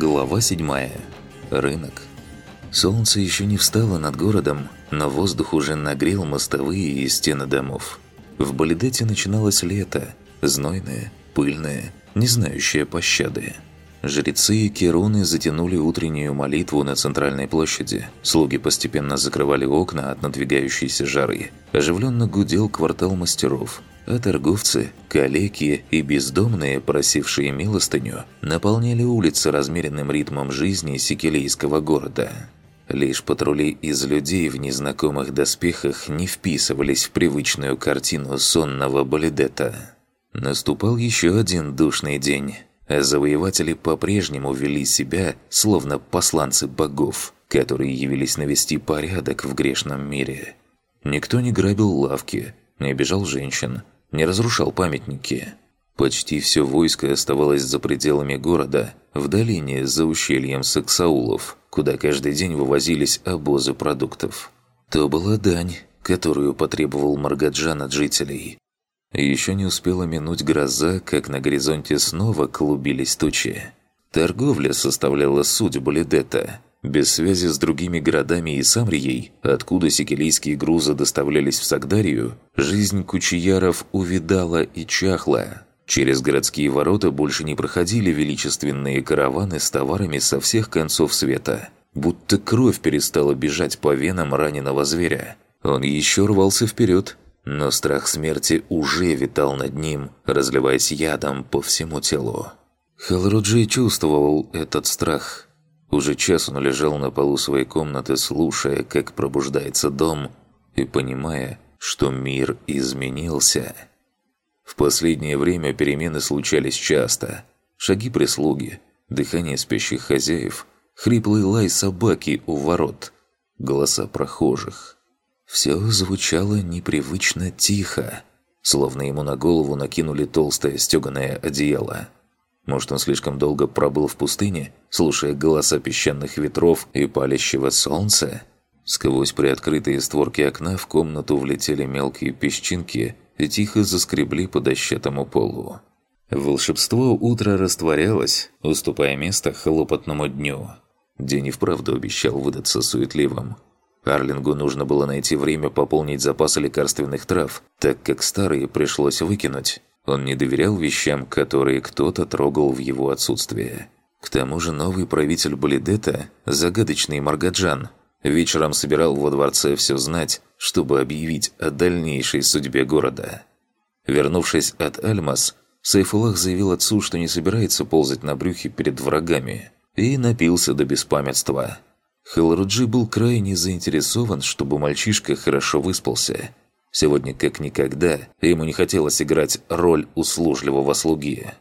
Глава 7. Рынок. Солнце еще не встало над городом, но воздух уже нагрел мостовые и стены домов. В Балидете начиналось лето, знойное, пыльное, не знающее пощады. Жрецы и керуны затянули утреннюю молитву на центральной площади. Слуги постепенно закрывали окна от надвигающейся жары. Оживленно гудел квартал мастеров – а торговцы, калеки и бездомные, просившие милостыню, наполняли улицы размеренным ритмом жизни сикилийского города. Лишь патрули из людей в незнакомых доспехах не вписывались в привычную картину сонного Балидета. Наступал еще один душный день, а завоеватели по-прежнему вели себя, словно посланцы богов, которые явились навести порядок в грешном мире. Никто не грабил лавки, не обижал женщин, не разрушал памятники. Почти все войско оставалось за пределами города, в долине за ущельем Саксаулов, куда каждый день вывозились обозы продуктов. То была дань, которую потребовал Маргаджан от жителей. Еще не успела минуть гроза, как на горизонте снова клубились тучи. Торговля составляла суть Балидета – без связи с другими городами и Самрией, откуда сикилийские грузы доставлялись в Сагдарию, жизнь кучияров увидала и чахла. Через городские ворота больше не проходили величественные караваны с товарами со всех концов света. Будто кровь перестала бежать по венам раненого зверя. Он еще рвался вперед, но страх смерти уже витал над ним, разливаясь ядом по всему телу. Халруджи чувствовал этот страх – уже час он лежал на полу своей комнаты, слушая, как пробуждается дом, и понимая, что мир изменился. В последнее время перемены случались часто. Шаги прислуги, дыхание спящих хозяев, хриплый лай собаки у ворот, голоса прохожих. Все звучало непривычно тихо, словно ему на голову накинули толстое стеганое одеяло. Может, он слишком долго пробыл в пустыне, слушая голоса песчаных ветров и палящего солнца? Сквозь приоткрытые створки окна в комнату влетели мелкие песчинки и тихо заскребли по дощатому полу. Волшебство утра растворялось, уступая место хлопотному дню. День и вправду обещал выдаться суетливым. Арлингу нужно было найти время пополнить запасы лекарственных трав, так как старые пришлось выкинуть. Он не доверял вещам, которые кто-то трогал в его отсутствие. К тому же новый правитель Балидета, загадочный Маргаджан, вечером собирал во дворце все знать, чтобы объявить о дальнейшей судьбе города. Вернувшись от Альмас, Сайфулах заявил отцу, что не собирается ползать на брюхе перед врагами, и напился до беспамятства. Халруджи был крайне заинтересован, чтобы мальчишка хорошо выспался – Сегодня, как никогда, ему не хотелось играть роль услужливого слуги.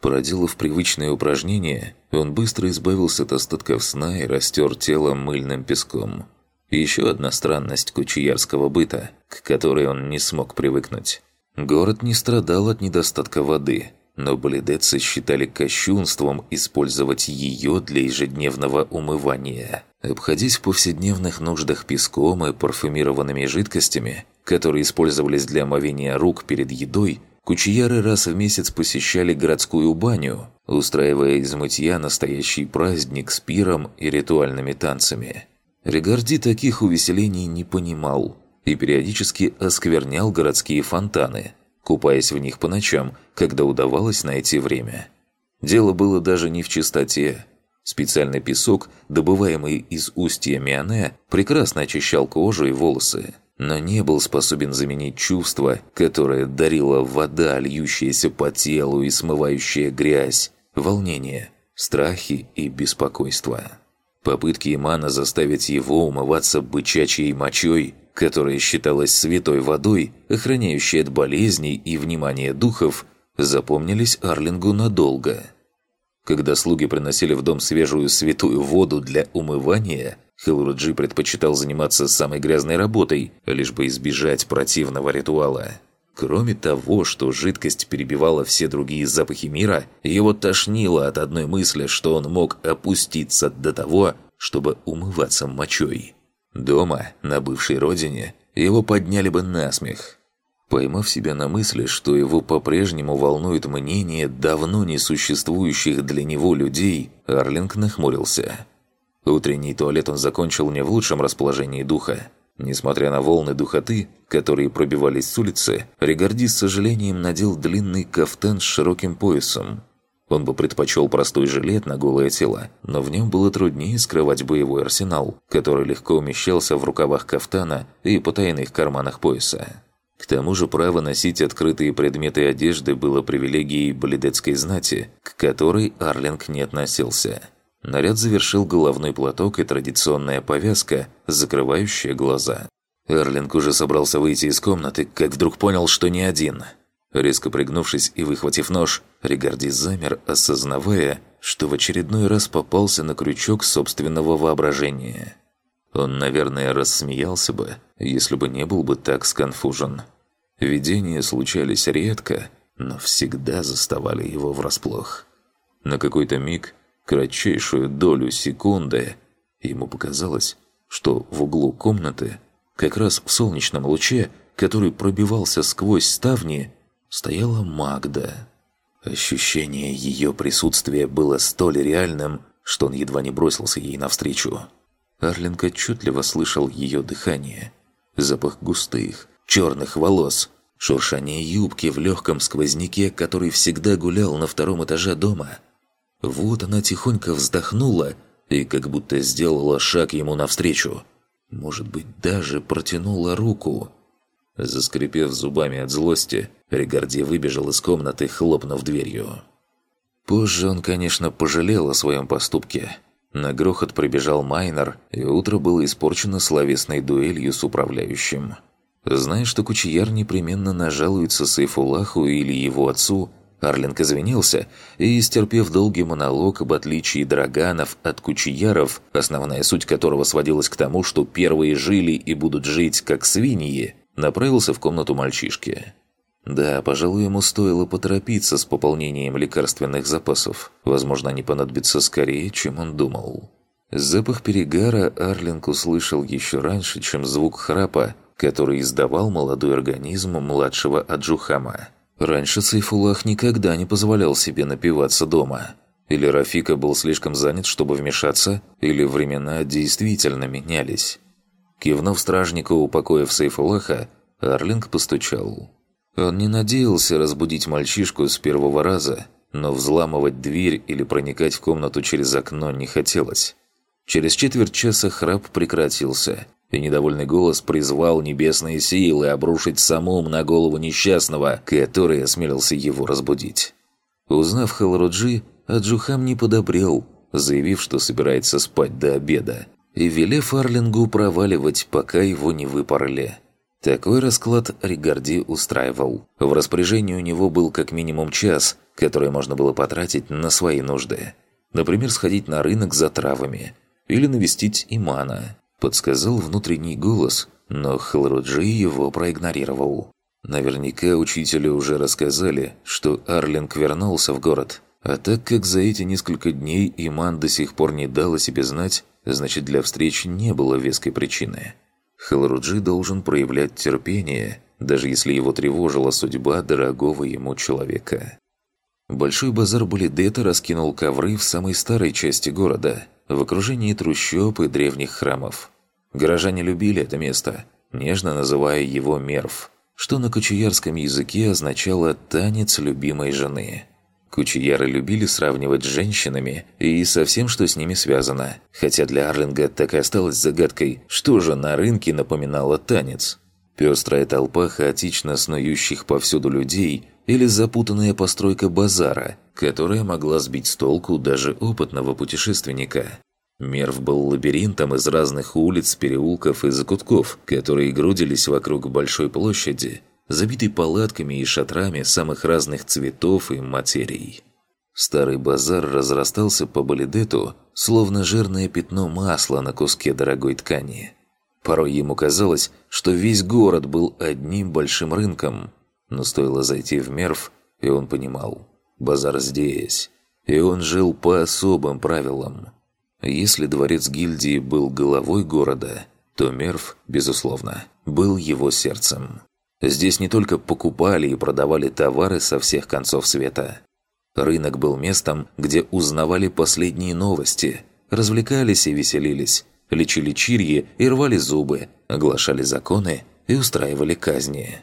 Проделав привычные упражнения, он быстро избавился от остатков сна и растер тело мыльным песком. Еще одна странность кучиярского быта, к которой он не смог привыкнуть. Город не страдал от недостатка воды, но балидецы считали кощунством использовать ее для ежедневного умывания. Обходясь в повседневных нуждах песком и парфюмированными жидкостями, которые использовались для омовения рук перед едой, кучияры раз в месяц посещали городскую баню, устраивая из мытья настоящий праздник с пиром и ритуальными танцами. Регарди таких увеселений не понимал и периодически осквернял городские фонтаны, купаясь в них по ночам, когда удавалось найти время. Дело было даже не в чистоте. Специальный песок, добываемый из устья Миане, прекрасно очищал кожу и волосы но не был способен заменить чувство, которое дарила вода, льющаяся по телу и смывающая грязь, волнение, страхи и беспокойство. Попытки Имана заставить его умываться бычачьей мочой, которая считалась святой водой, охраняющей от болезней и внимания духов, запомнились Арлингу надолго. Когда слуги приносили в дом свежую святую воду для умывания – Хилруджи предпочитал заниматься самой грязной работой, лишь бы избежать противного ритуала. Кроме того, что жидкость перебивала все другие запахи мира, его тошнило от одной мысли, что он мог опуститься до того, чтобы умываться мочой. Дома, на бывшей родине, его подняли бы на смех. Поймав себя на мысли, что его по-прежнему волнует мнение давно не существующих для него людей, Арлинг нахмурился. Утренний туалет он закончил не в лучшем расположении духа. Несмотря на волны духоты, которые пробивались с улицы, Регарди с сожалением надел длинный кафтан с широким поясом. Он бы предпочел простой жилет на голое тело, но в нем было труднее скрывать боевой арсенал, который легко умещался в рукавах кафтана и потайных карманах пояса. К тому же право носить открытые предметы одежды было привилегией балидетской знати, к которой Арлинг не относился. Наряд завершил головной платок и традиционная повязка, закрывающая глаза. Арлинг уже собрался выйти из комнаты, как вдруг понял, что не один. Резко пригнувшись и выхватив нож, Ригарди замер, осознавая, что в очередной раз попался на крючок собственного воображения. Он, наверное, рассмеялся бы, если бы не был бы так сконфужен. Видения случались редко, но всегда заставали его врасплох. На какой-то миг, кратчайшую долю секунды, ему показалось, что в углу комнаты, как раз в солнечном луче, который пробивался сквозь ставни, стояла Магда. Ощущение ее присутствия было столь реальным, что он едва не бросился ей навстречу. Арлинг отчетливо слышал ее дыхание, запах густых, черных волос, шуршание юбки в легком сквозняке, который всегда гулял на втором этаже дома. Вот она тихонько вздохнула и как будто сделала шаг ему навстречу. Может быть, даже протянула руку. Заскрипев зубами от злости, Ригарди выбежал из комнаты, хлопнув дверью. Позже он, конечно, пожалел о своем поступке – на грохот прибежал Майнер, и утро было испорчено словесной дуэлью с управляющим. Зная, что Кучияр непременно нажалуется Сайфулаху или его отцу, Арлинг извинился и, стерпев долгий монолог об отличии драганов от кучияров, основная суть которого сводилась к тому, что первые жили и будут жить как свиньи, направился в комнату мальчишки. Да, пожалуй, ему стоило поторопиться с пополнением лекарственных запасов. Возможно, они понадобятся скорее, чем он думал. Запах перегара Арлинг услышал еще раньше, чем звук храпа, который издавал молодой организм младшего Аджухама. Раньше Сайфулах никогда не позволял себе напиваться дома. Или Рафика был слишком занят, чтобы вмешаться, или времена действительно менялись. Кивнув стражнику, упокоив Сайфулаха, Арлинг постучал. Он не надеялся разбудить мальчишку с первого раза, но взламывать дверь или проникать в комнату через окно не хотелось. Через четверть часа храп прекратился, и недовольный голос призвал небесные силы обрушить самум на голову несчастного, который осмелился его разбудить. Узнав Халруджи, Аджухам не подобрел, заявив, что собирается спать до обеда, и велев Арлингу проваливать, пока его не выпороли. Такой расклад Ригарди устраивал. В распоряжении у него был как минимум час, который можно было потратить на свои нужды. Например, сходить на рынок за травами. Или навестить имана. Подсказал внутренний голос, но Халруджи его проигнорировал. Наверняка учителю уже рассказали, что Арлинг вернулся в город. А так как за эти несколько дней Иман до сих пор не дал о себе знать, значит для встречи не было веской причины. Халруджи должен проявлять терпение, даже если его тревожила судьба дорогого ему человека. Большой базар Булидета раскинул ковры в самой старой части города, в окружении трущоб и древних храмов. Горожане любили это место, нежно называя его Мерв, что на кочеярском языке означало «танец любимой жены». Кучияры любили сравнивать с женщинами и со всем, что с ними связано. Хотя для Арлинга так и осталось загадкой, что же на рынке напоминало танец. Пестрая толпа хаотично снующих повсюду людей или запутанная постройка базара, которая могла сбить с толку даже опытного путешественника. Мерв был лабиринтом из разных улиц, переулков и закутков, которые грудились вокруг большой площади – забитый палатками и шатрами самых разных цветов и материй. Старый базар разрастался по балидету, словно жирное пятно масла на куске дорогой ткани. Порой ему казалось, что весь город был одним большим рынком, но стоило зайти в Мерв, и он понимал – базар здесь, и он жил по особым правилам. Если дворец гильдии был головой города, то Мерв, безусловно, был его сердцем. Здесь не только покупали и продавали товары со всех концов света. Рынок был местом, где узнавали последние новости, развлекались и веселились, лечили чирьи и рвали зубы, оглашали законы и устраивали казни.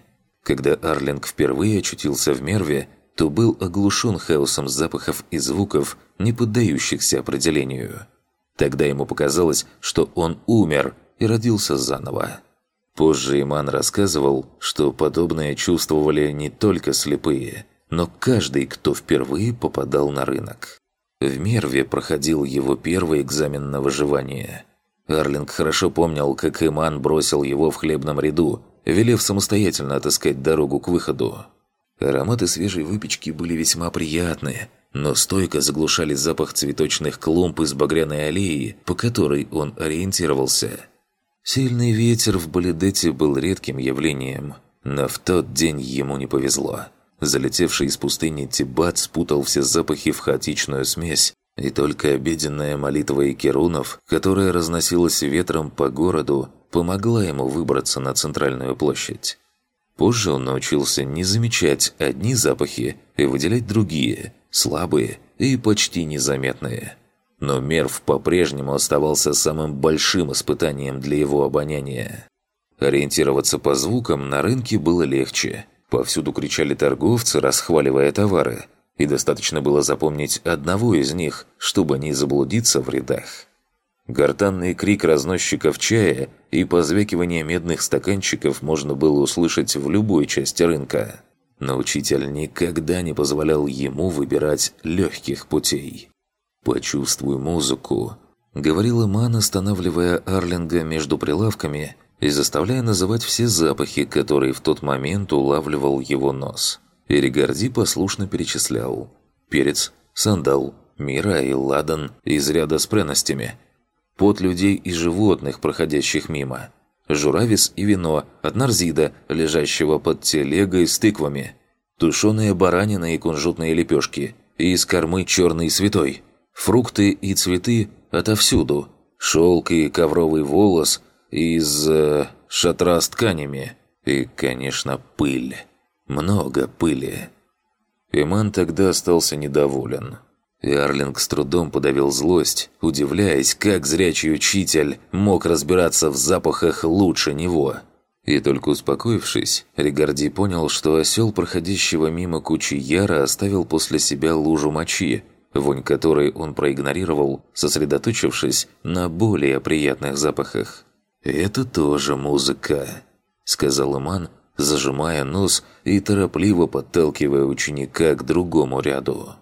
Когда Арлинг впервые очутился в Мерве, то был оглушен хаосом запахов и звуков, не поддающихся определению. Тогда ему показалось, что он умер и родился заново. Позже Иман рассказывал, что подобное чувствовали не только слепые, но каждый, кто впервые попадал на рынок. В Мерве проходил его первый экзамен на выживание. Арлинг хорошо помнил, как Иман бросил его в хлебном ряду, велев самостоятельно отыскать дорогу к выходу. Ароматы свежей выпечки были весьма приятные, но стойко заглушали запах цветочных клумб из багряной аллеи, по которой он ориентировался – Сильный ветер в Балидете был редким явлением, но в тот день ему не повезло. Залетевший из пустыни Тибат спутал все запахи в хаотичную смесь, и только обеденная молитва Икерунов, которая разносилась ветром по городу, помогла ему выбраться на центральную площадь. Позже он научился не замечать одни запахи и выделять другие, слабые и почти незаметные – но Мерв по-прежнему оставался самым большим испытанием для его обоняния. Ориентироваться по звукам на рынке было легче. Повсюду кричали торговцы, расхваливая товары, и достаточно было запомнить одного из них, чтобы не заблудиться в рядах. Гортанный крик разносчиков чая и позвякивание медных стаканчиков можно было услышать в любой части рынка. Но учитель никогда не позволял ему выбирать легких путей. «Почувствуй музыку», — говорил Иман, останавливая Арлинга между прилавками и заставляя называть все запахи, которые в тот момент улавливал его нос. Эригарди послушно перечислял. Перец, сандал, мира и ладан из ряда с пряностями. Пот людей и животных, проходящих мимо. Журавис и вино от нарзида, лежащего под телегой с тыквами. Тушеная баранина и кунжутные лепешки. И из кормы черный святой. Фрукты и цветы отовсюду. Шелк и ковровый волос из э, шатра с тканями. И, конечно, пыль. Много пыли. Иман тогда остался недоволен. И Арлинг с трудом подавил злость, удивляясь, как зрячий учитель мог разбираться в запахах лучше него. И только успокоившись, Ригарди понял, что осел проходящего мимо кучи яра оставил после себя лужу мочи, вонь которой он проигнорировал, сосредоточившись на более приятных запахах. «Это тоже музыка», — сказал Иман, зажимая нос и торопливо подталкивая ученика к другому ряду.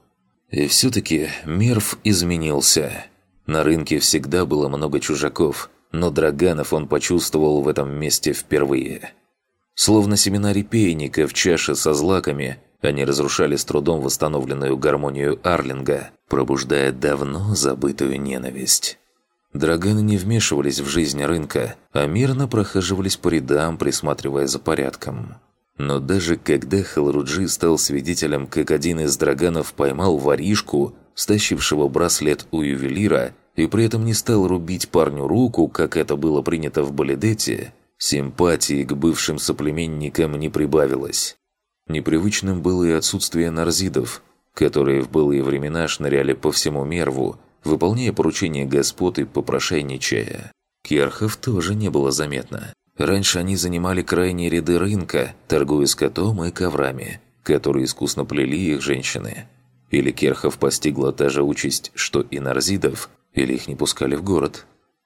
И все-таки Мерв изменился. На рынке всегда было много чужаков, но Драганов он почувствовал в этом месте впервые. Словно семена репейника в чаше со злаками, они разрушали с трудом восстановленную гармонию Арлинга, пробуждая давно забытую ненависть. Драганы не вмешивались в жизнь рынка, а мирно прохаживались по рядам, присматривая за порядком. Но даже когда Халруджи стал свидетелем, как один из драганов поймал воришку, стащившего браслет у ювелира, и при этом не стал рубить парню руку, как это было принято в Балидете, симпатии к бывшим соплеменникам не прибавилось. Непривычным было и отсутствие нарзидов, которые в былые времена шныряли по всему Мерву, выполняя поручения господ и попрошайничая. Керхов тоже не было заметно. Раньше они занимали крайние ряды рынка, торгуя скотом и коврами, которые искусно плели их женщины. Или Керхов постигла та же участь, что и Нарзидов, или их не пускали в город.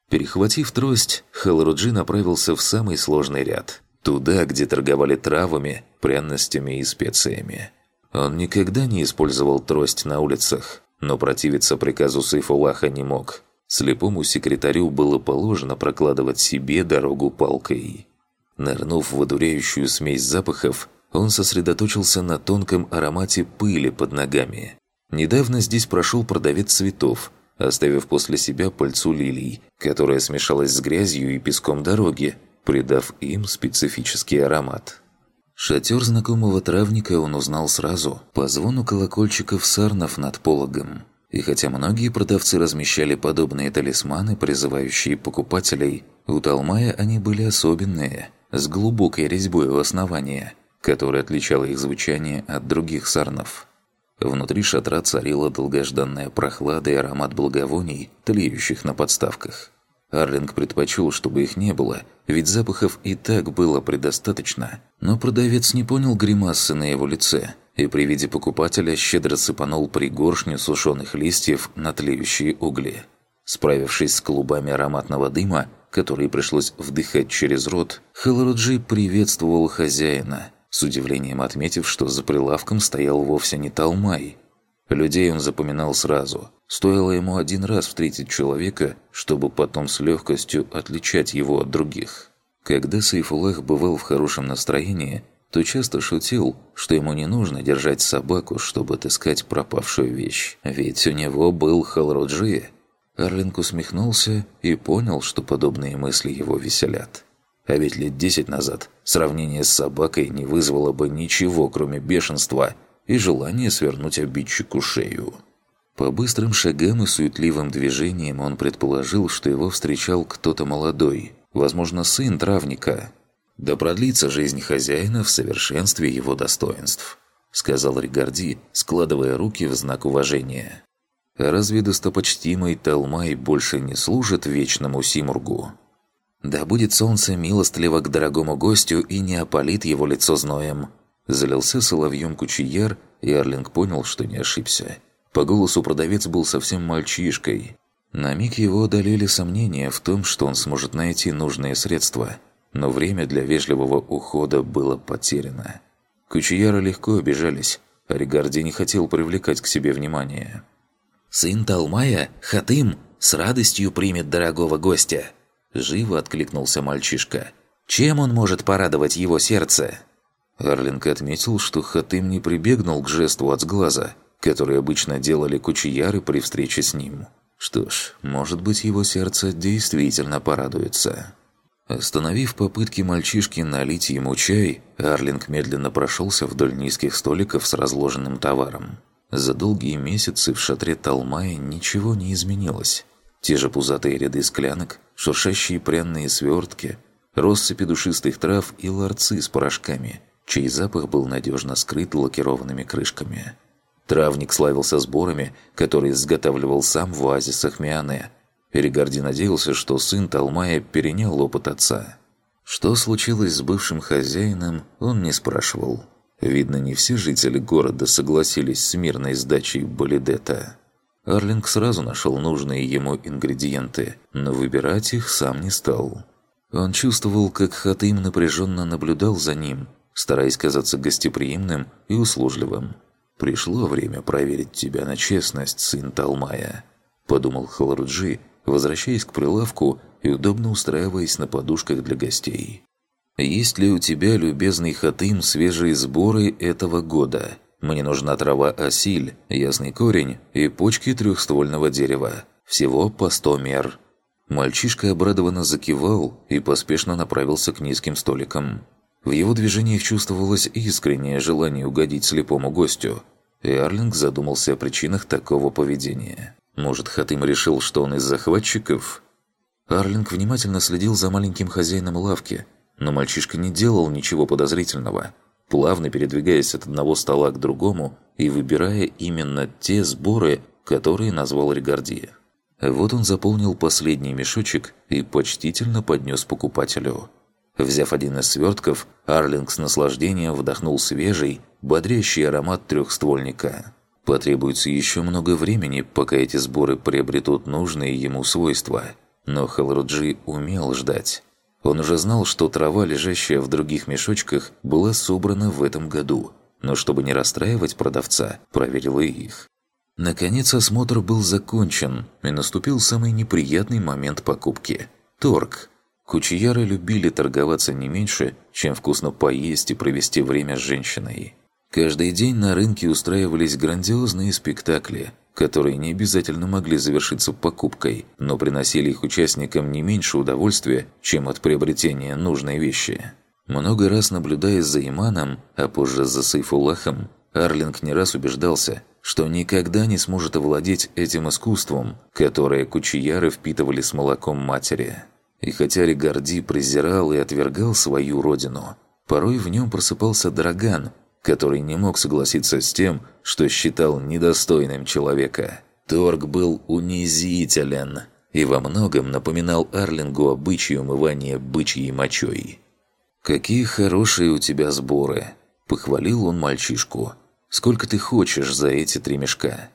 Перехватив трость, Халруджи направился в самый сложный ряд – Туда, где торговали травами, пряностями и специями. Он никогда не использовал трость на улицах, но противиться приказу Сайфулаха не мог. Слепому секретарю было положено прокладывать себе дорогу палкой. Нырнув в одуряющую смесь запахов, он сосредоточился на тонком аромате пыли под ногами. Недавно здесь прошел продавец цветов, оставив после себя пыльцу лилий, которая смешалась с грязью и песком дороги, придав им специфический аромат. Шатер знакомого травника он узнал сразу, по звону колокольчиков сарнов над пологом. И хотя многие продавцы размещали подобные талисманы, призывающие покупателей, у Талмая они были особенные, с глубокой резьбой в основании, которая отличала их звучание от других сарнов. Внутри шатра царила долгожданная прохлада и аромат благовоний, тлеющих на подставках. Арлинг предпочел, чтобы их не было, ведь запахов и так было предостаточно. Но продавец не понял гримасы на его лице и при виде покупателя щедро сыпанул пригоршню сушеных листьев на тлеющие угли. Справившись с клубами ароматного дыма, которые пришлось вдыхать через рот, Халаруджи приветствовал хозяина, с удивлением отметив, что за прилавком стоял вовсе не Талмай. Людей он запоминал сразу – Стоило ему один раз встретить человека, чтобы потом с легкостью отличать его от других. Когда Сайфулах бывал в хорошем настроении, то часто шутил, что ему не нужно держать собаку, чтобы отыскать пропавшую вещь. Ведь у него был Халроджи. Арлинг усмехнулся и понял, что подобные мысли его веселят. А ведь лет десять назад сравнение с собакой не вызвало бы ничего, кроме бешенства и желания свернуть обидчику шею. По быстрым шагам и суетливым движениям он предположил, что его встречал кто-то молодой, возможно, сын травника. «Да продлится жизнь хозяина в совершенстве его достоинств», сказал Ригарди, складывая руки в знак уважения. «Разве достопочтимый Талмай больше не служит вечному Симургу?» «Да будет солнце милостливо к дорогому гостю и не опалит его лицо зноем», залился соловьем кучияр, и Арлинг понял, что не ошибся. По голосу продавец был совсем мальчишкой. На миг его одолели сомнения в том, что он сможет найти нужные средства, но время для вежливого ухода было потеряно. Кучияра легко обижались, а Ригарди не хотел привлекать к себе внимание. «Сын Талмая, Хатым, с радостью примет дорогого гостя!» Живо откликнулся мальчишка. «Чем он может порадовать его сердце?» Арлинг отметил, что Хатым не прибегнул к жесту от сглаза – которые обычно делали кучияры при встрече с ним. Что ж, может быть, его сердце действительно порадуется. Остановив попытки мальчишки налить ему чай, Арлинг медленно прошелся вдоль низких столиков с разложенным товаром. За долгие месяцы в шатре Талмая ничего не изменилось. Те же пузатые ряды склянок, шуршащие пряные свертки, россыпи душистых трав и ларцы с порошками, чей запах был надежно скрыт лакированными крышками – Травник славился сборами, которые изготавливал сам в оазисах Миане. Перегарди надеялся, что сын Талмая перенял опыт отца. Что случилось с бывшим хозяином, он не спрашивал. Видно, не все жители города согласились с мирной сдачей Болидета. Арлинг сразу нашел нужные ему ингредиенты, но выбирать их сам не стал. Он чувствовал, как Хатым напряженно наблюдал за ним, стараясь казаться гостеприимным и услужливым. «Пришло время проверить тебя на честность, сын Талмая», – подумал Халруджи, возвращаясь к прилавку и удобно устраиваясь на подушках для гостей. «Есть ли у тебя, любезный Хатым, свежие сборы этого года? Мне нужна трава осиль, ясный корень и почки трехствольного дерева. Всего по сто мер». Мальчишка обрадованно закивал и поспешно направился к низким столикам. В его движениях чувствовалось искреннее желание угодить слепому гостю, и Арлинг задумался о причинах такого поведения. Может, Хатым решил, что он из захватчиков? Арлинг внимательно следил за маленьким хозяином лавки, но мальчишка не делал ничего подозрительного, плавно передвигаясь от одного стола к другому и выбирая именно те сборы, которые назвал Ригардия. Вот он заполнил последний мешочек и почтительно поднес покупателю – Взяв один из свертков, Арлинг с наслаждением вдохнул свежий, бодрящий аромат трехствольника. Потребуется еще много времени, пока эти сборы приобретут нужные ему свойства. Но Халруджи умел ждать. Он уже знал, что трава, лежащая в других мешочках, была собрана в этом году. Но чтобы не расстраивать продавца, проверил и их. Наконец осмотр был закончен, и наступил самый неприятный момент покупки – торг – Кучияры любили торговаться не меньше, чем вкусно поесть и провести время с женщиной. Каждый день на рынке устраивались грандиозные спектакли, которые не обязательно могли завершиться покупкой, но приносили их участникам не меньше удовольствия, чем от приобретения нужной вещи. Много раз наблюдая за Иманом, а позже за Сайфулахом, Арлинг не раз убеждался, что никогда не сможет овладеть этим искусством, которое кучияры впитывали с молоком матери. И хотя Ригарди презирал и отвергал свою родину, порой в нем просыпался Драган, который не мог согласиться с тем, что считал недостойным человека. Торг был унизителен и во многом напоминал Арлингу о бычье умывание бычьей мочой. «Какие хорошие у тебя сборы!» – похвалил он мальчишку. «Сколько ты хочешь за эти три мешка?»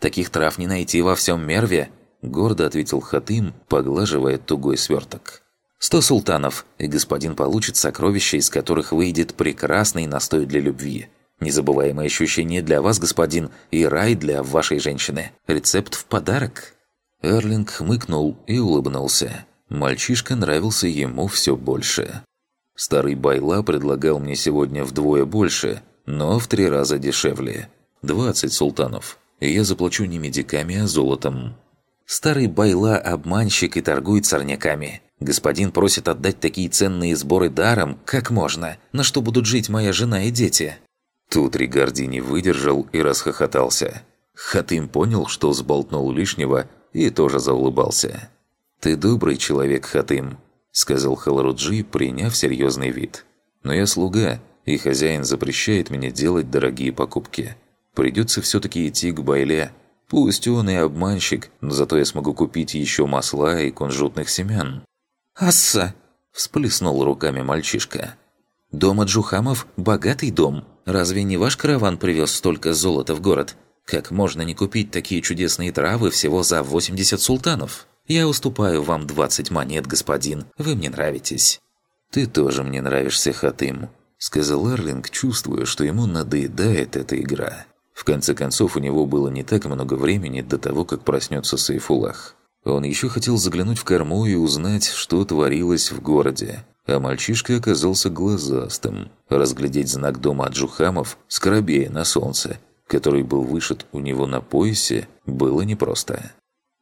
«Таких трав не найти во всем Мерве!» – гордо ответил Хатым, поглаживая тугой сверток. «Сто султанов, и господин получит сокровища, из которых выйдет прекрасный настой для любви. Незабываемое ощущение для вас, господин, и рай для вашей женщины. Рецепт в подарок». Эрлинг хмыкнул и улыбнулся. Мальчишка нравился ему все больше. Старый Байла предлагал мне сегодня вдвое больше, но в три раза дешевле. 20 султанов. Я заплачу не медиками, а золотом. Старый Байла – обманщик и торгует сорняками. Господин просит отдать такие ценные сборы даром, как можно, на что будут жить моя жена и дети. Тут Ригарди не выдержал и расхохотался. Хатым понял, что сболтнул лишнего, и тоже заулыбался. «Ты добрый человек, Хатым», – сказал Халаруджи, приняв серьезный вид. «Но я слуга, и хозяин запрещает мне делать дорогие покупки. Придется все-таки идти к Байле. Пусть он и обманщик, но зато я смогу купить еще масла и кунжутных семян». «Асса!» – всплеснул руками мальчишка. «Дом Аджухамов – богатый дом. Разве не ваш караван привез столько золота в город? Как можно не купить такие чудесные травы всего за 80 султанов?» Я уступаю вам 20 монет, господин. Вы мне нравитесь». «Ты тоже мне нравишься, Хатым», — сказал Эрлинг, чувствуя, что ему надоедает эта игра. В конце концов, у него было не так много времени до того, как проснется Сайфулах. Он еще хотел заглянуть в корму и узнать, что творилось в городе. А мальчишка оказался глазастым. Разглядеть знак дома Аджухамов, скоробея на солнце, который был вышит у него на поясе, было непросто.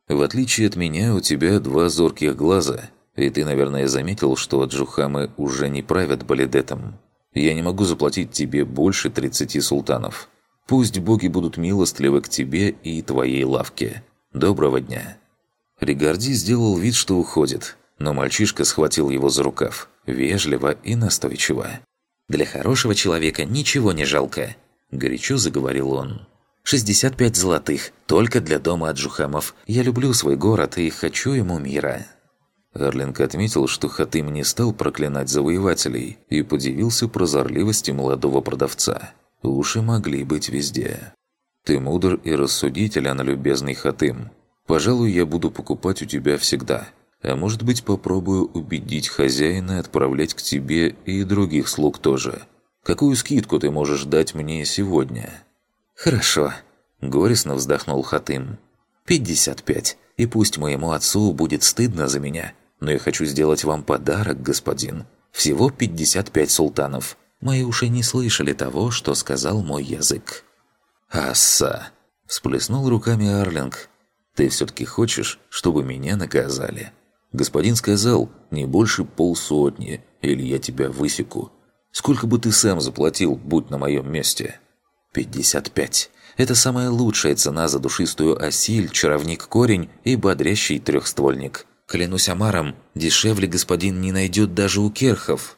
В отличие от меня, у тебя два зорких глаза, и ты, наверное, заметил, что Джухамы уже не правят Балидетом. Я не могу заплатить тебе больше 30 султанов. Пусть боги будут милостливы к тебе и твоей лавке. Доброго дня». Ригарди сделал вид, что уходит, но мальчишка схватил его за рукав, вежливо и настойчиво. «Для хорошего человека ничего не жалко», – горячо заговорил он. 65 золотых, только для дома Аджухамов. Я люблю свой город и хочу ему мира». Арлинг отметил, что Хатым не стал проклинать завоевателей и подивился прозорливости молодого продавца. Уши могли быть везде. «Ты мудр и рассудителен, любезный Хатым. Пожалуй, я буду покупать у тебя всегда. А может быть, попробую убедить хозяина отправлять к тебе и других слуг тоже. Какую скидку ты можешь дать мне сегодня?» «Хорошо», – горестно вздохнул Хатым. «Пятьдесят пять, и пусть моему отцу будет стыдно за меня, но я хочу сделать вам подарок, господин. Всего пятьдесят пять султанов. Мои уши не слышали того, что сказал мой язык». «Асса!» – всплеснул руками Арлинг. «Ты все-таки хочешь, чтобы меня наказали?» Господин сказал, не больше полсотни, или я тебя высеку. Сколько бы ты сам заплатил, будь на моем месте?» 55. Это самая лучшая цена за душистую осиль, чаровник-корень и бодрящий трехствольник. Клянусь Амаром, дешевле господин не найдет даже у керхов.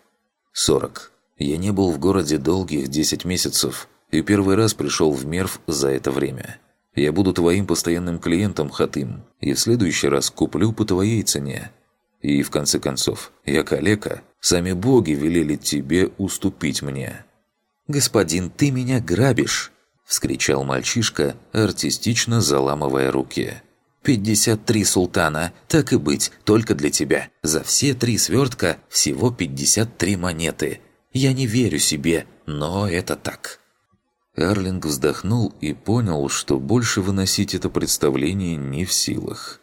40. Я не был в городе долгих 10 месяцев и первый раз пришел в Мерв за это время. Я буду твоим постоянным клиентом, Хатым, и в следующий раз куплю по твоей цене. И в конце концов, я калека, сами боги велели тебе уступить мне». «Господин, ты меня грабишь!» – вскричал мальчишка, артистично заламывая руки. «Пятьдесят три султана, так и быть, только для тебя. За все три свертка всего пятьдесят три монеты. Я не верю себе, но это так». Арлинг вздохнул и понял, что больше выносить это представление не в силах.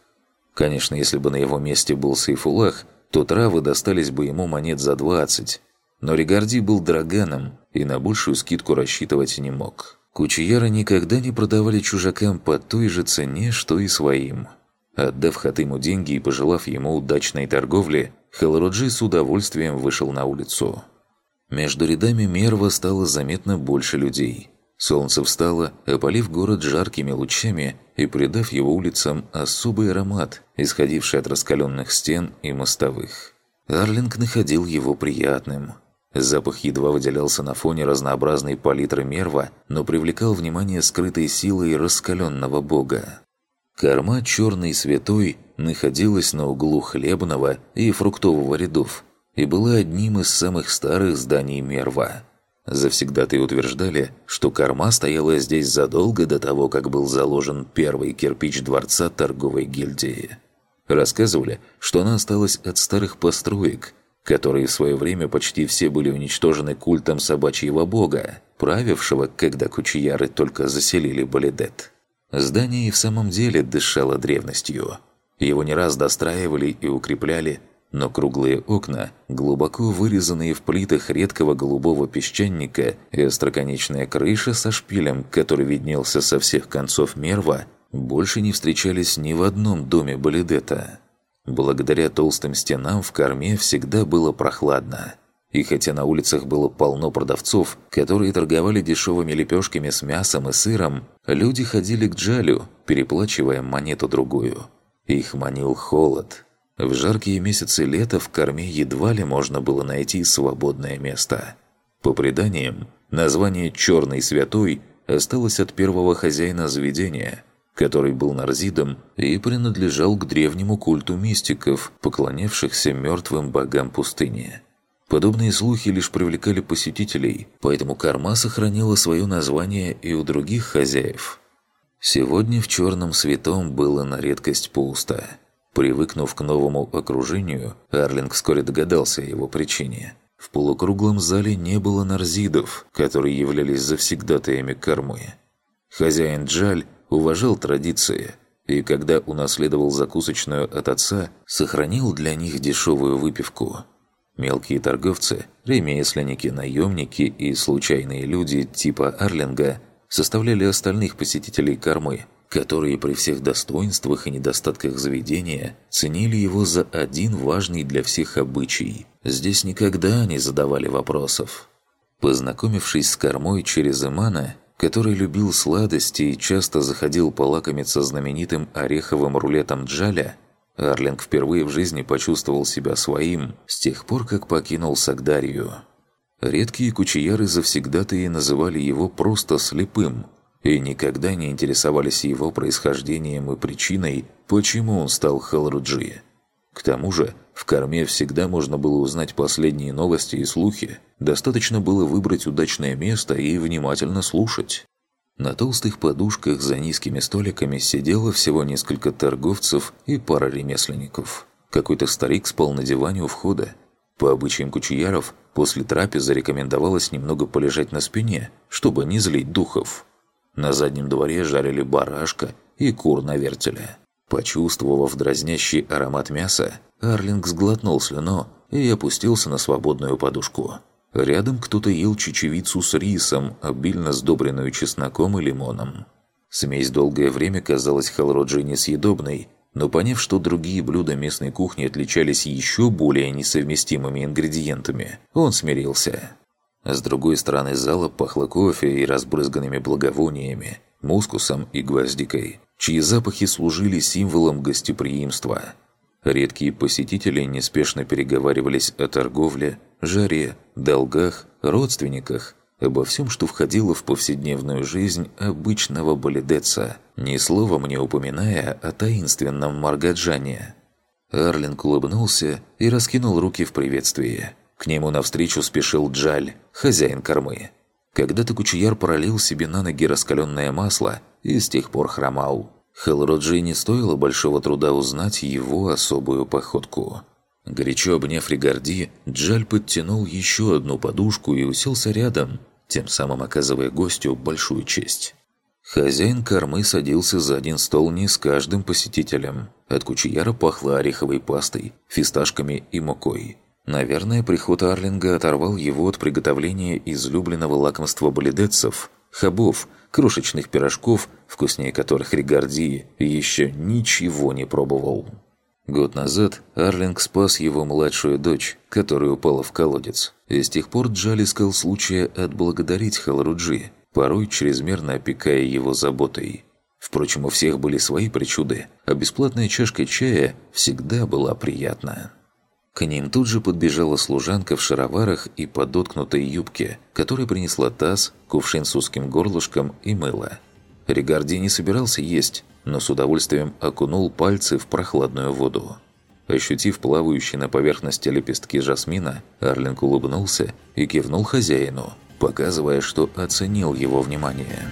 Конечно, если бы на его месте был Сейфулах, то травы достались бы ему монет за двадцать, но Ригарди был драганом и на большую скидку рассчитывать не мог. Кучияры никогда не продавали чужакам по той же цене, что и своим. Отдав Хатыму деньги и пожелав ему удачной торговли, Халруджи с удовольствием вышел на улицу. Между рядами Мерва стало заметно больше людей. Солнце встало, опалив город жаркими лучами и придав его улицам особый аромат, исходивший от раскаленных стен и мостовых. Арлинг находил его приятным. Запах едва выделялся на фоне разнообразной палитры мерва, но привлекал внимание скрытой силой раскаленного бога. Корма черной святой находилась на углу хлебного и фруктового рядов и была одним из самых старых зданий Мерва. Завсегдаты утверждали, что корма стояла здесь задолго до того, как был заложен первый кирпич дворца торговой гильдии. Рассказывали, что она осталась от старых построек, которые в свое время почти все были уничтожены культом собачьего бога, правившего, когда кучияры только заселили Балидет. Здание и в самом деле дышало древностью. Его не раз достраивали и укрепляли, но круглые окна, глубоко вырезанные в плитах редкого голубого песчаника и остроконечная крыша со шпилем, который виднелся со всех концов мерва, больше не встречались ни в одном доме Балидета. Благодаря толстым стенам в корме всегда было прохладно. И хотя на улицах было полно продавцов, которые торговали дешевыми лепешками с мясом и сыром, люди ходили к Джалю, переплачивая монету-другую. Их манил холод – в жаркие месяцы лета в корме едва ли можно было найти свободное место. По преданиям, название «Черный святой» осталось от первого хозяина заведения, который был нарзидом и принадлежал к древнему культу мистиков, поклонявшихся мертвым богам пустыни. Подобные слухи лишь привлекали посетителей, поэтому корма сохранила свое название и у других хозяев. Сегодня в Черном Святом было на редкость пусто – Привыкнув к новому окружению, Арлинг вскоре догадался о его причине. В полукруглом зале не было нарзидов, которые являлись завсегдатаями кормы. Хозяин Джаль уважал традиции, и когда унаследовал закусочную от отца, сохранил для них дешевую выпивку. Мелкие торговцы, ремесленники, наемники и случайные люди типа Арлинга составляли остальных посетителей кормы – которые при всех достоинствах и недостатках заведения ценили его за один важный для всех обычай. Здесь никогда не задавали вопросов. Познакомившись с кормой через Имана, который любил сладости и часто заходил полакомиться знаменитым ореховым рулетом Джаля, Арлинг впервые в жизни почувствовал себя своим с тех пор, как покинул Сагдарию. Редкие кучияры завсегдатые называли его просто «слепым», и никогда не интересовались его происхождением и причиной, почему он стал Халруджи. К тому же, в корме всегда можно было узнать последние новости и слухи, достаточно было выбрать удачное место и внимательно слушать. На толстых подушках за низкими столиками сидело всего несколько торговцев и пара ремесленников. Какой-то старик спал на диване у входа. По обычаям кучияров, после трапезы рекомендовалось немного полежать на спине, чтобы не злить духов. На заднем дворе жарили барашка и кур на вертеле. Почувствовав дразнящий аромат мяса, Арлинг сглотнул слюну и опустился на свободную подушку. Рядом кто-то ел чечевицу с рисом, обильно сдобренную чесноком и лимоном. Смесь долгое время казалась Халроджи несъедобной, но поняв, что другие блюда местной кухни отличались еще более несовместимыми ингредиентами, он смирился. С другой стороны зала пахло кофе и разбрызганными благовониями, мускусом и гвоздикой, чьи запахи служили символом гостеприимства. Редкие посетители неспешно переговаривались о торговле, жаре, долгах, родственниках, обо всем, что входило в повседневную жизнь обычного балидеца, ни словом не упоминая о таинственном Маргаджане. Арлинг улыбнулся и раскинул руки в приветствии. К нему навстречу спешил Джаль, хозяин кормы. Когда-то кучияр пролил себе на ноги раскаленное масло и с тех пор хромал. Хелроджи не стоило большого труда узнать его особую походку. Горячо обняв Ригарди, Джаль подтянул еще одну подушку и уселся рядом, тем самым оказывая гостю большую честь. Хозяин кормы садился за один стол не с каждым посетителем. От кучияра пахло ореховой пастой, фисташками и мукой. Наверное, приход Арлинга оторвал его от приготовления излюбленного лакомства болидецов – хабов, крошечных пирожков, вкуснее которых Ригарди еще ничего не пробовал. Год назад Арлинг спас его младшую дочь, которая упала в колодец. И с тех пор Джали искал случая отблагодарить Халруджи, порой чрезмерно опекая его заботой. Впрочем, у всех были свои причуды, а бесплатная чашка чая всегда была приятна. К ним тут же подбежала служанка в шароварах и подоткнутой юбке, которая принесла таз, кувшин с узким горлышком и мыло. Ригарди не собирался есть, но с удовольствием окунул пальцы в прохладную воду. Ощутив плавающие на поверхности лепестки жасмина, Арлинг улыбнулся и кивнул хозяину, показывая, что оценил его внимание.